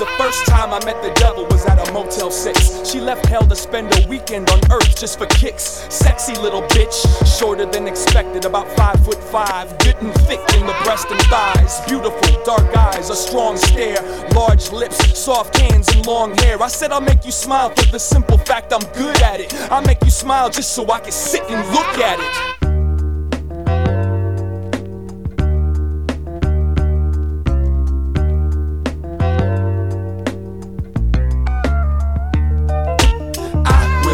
The first time I met the devil was at a Motel 6. She left hell to spend a weekend on earth just for kicks. Sexy little bitch, shorter than expected, about five foot five, good and thick in the breast and thighs. Beautiful, dark eyes, a strong stare, large lips, soft hands, and long hair. I said I'll make you smile for the simple fact I'm good at it. I'll make you smile just so I can sit and look at it.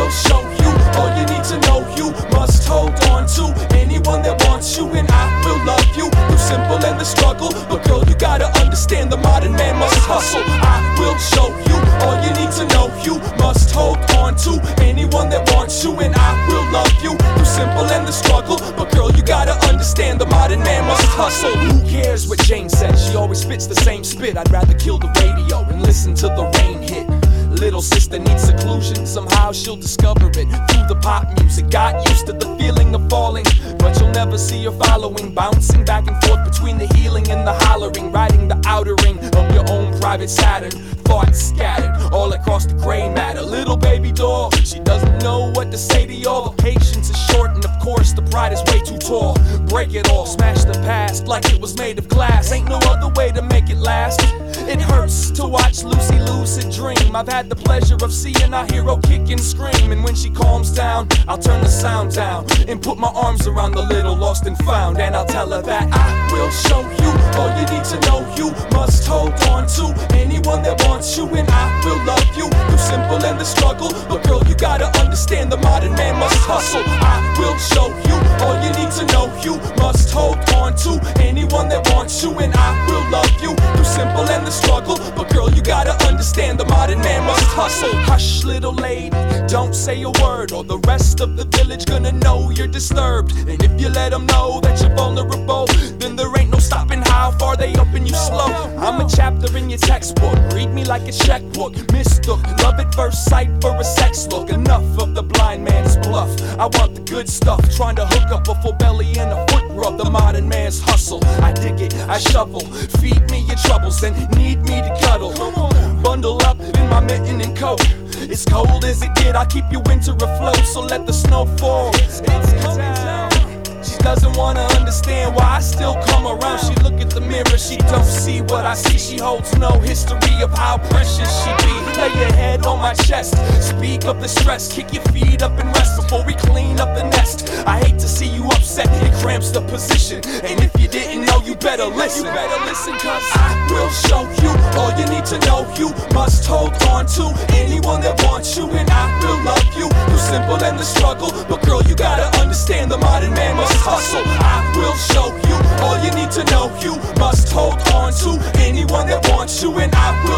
Will show you all you need to know. You must hold on to anyone that wants you, and I will love you through simple and the struggle. But girl, you gotta understand the modern man must hustle. I will show you all you need to know. You must hold on to anyone that wants you, and I will love you through simple and the struggle. But girl, you gotta understand the modern man must hustle. Who cares what Jane says? She always spits the same spit. I'd rather kill the radio and listen to the rain hit. Little sister needs seclusion, somehow she'll discover it through the pop music. Got used to the feeling of falling, but you'll never see her following. Bouncing back and forth between the healing and the hollering, riding the outer ring of your own private Saturn. Thoughts scattered all across the gray matter. Little baby doll, she doesn't know what to say to y'all. The patience is short, and of course, the pride is way too tall. Break it all, smash the past like it was made of glass. Ain't no other way to make it last. It hurts to watch Lucy lucid dream. I've had the pleasure of seeing our hero kick and scream. And when she calms down, I'll turn the sound down and put my arms around the little lost and found. And I'll tell her that I will show you all you need to know. You must hold on to anyone that wants you, and I will love you through simple and the struggle. But girl, you gotta understand the modern man must hustle. I will show you all you need to know. You must hold on to anyone that wants you, and I will love modern man must hustle. Hush, little lady, don't say a word, or the rest of the village gonna know you're disturbed. And if you let them know that you're vulnerable, then there ain't no stopping how far they open you slow. I'm a chapter in your textbook, read me like a checkbook. Mistook, love at first sight for a sex look. Enough of the blind man's bluff. I want the good stuff, trying to hook up a full belly and a foot rub. The modern man's hustle. I dig it, I shovel. Feed me your troubles and need me to cuddle. My mitten and coat. It's cold as it get, I keep your winter afloat, so let the snow fall. It's coming down. She doesn't wanna understand why I still come around. She look at the mirror, she don't see what I see. She holds no history of how precious she be. Lay on my chest. Speak of the stress, kick your feet up and rest before we clean up the nest. I hate to see you upset, it cramps the position. And if you didn't know, you better listen. You better listen, cause I will show you all you need to know. You must hold on to anyone that wants you, and I will love you. You simple and the struggle, but girl, you gotta understand the modern man must hustle. I will show you all you need to know. You must hold on to anyone that wants you, and I will.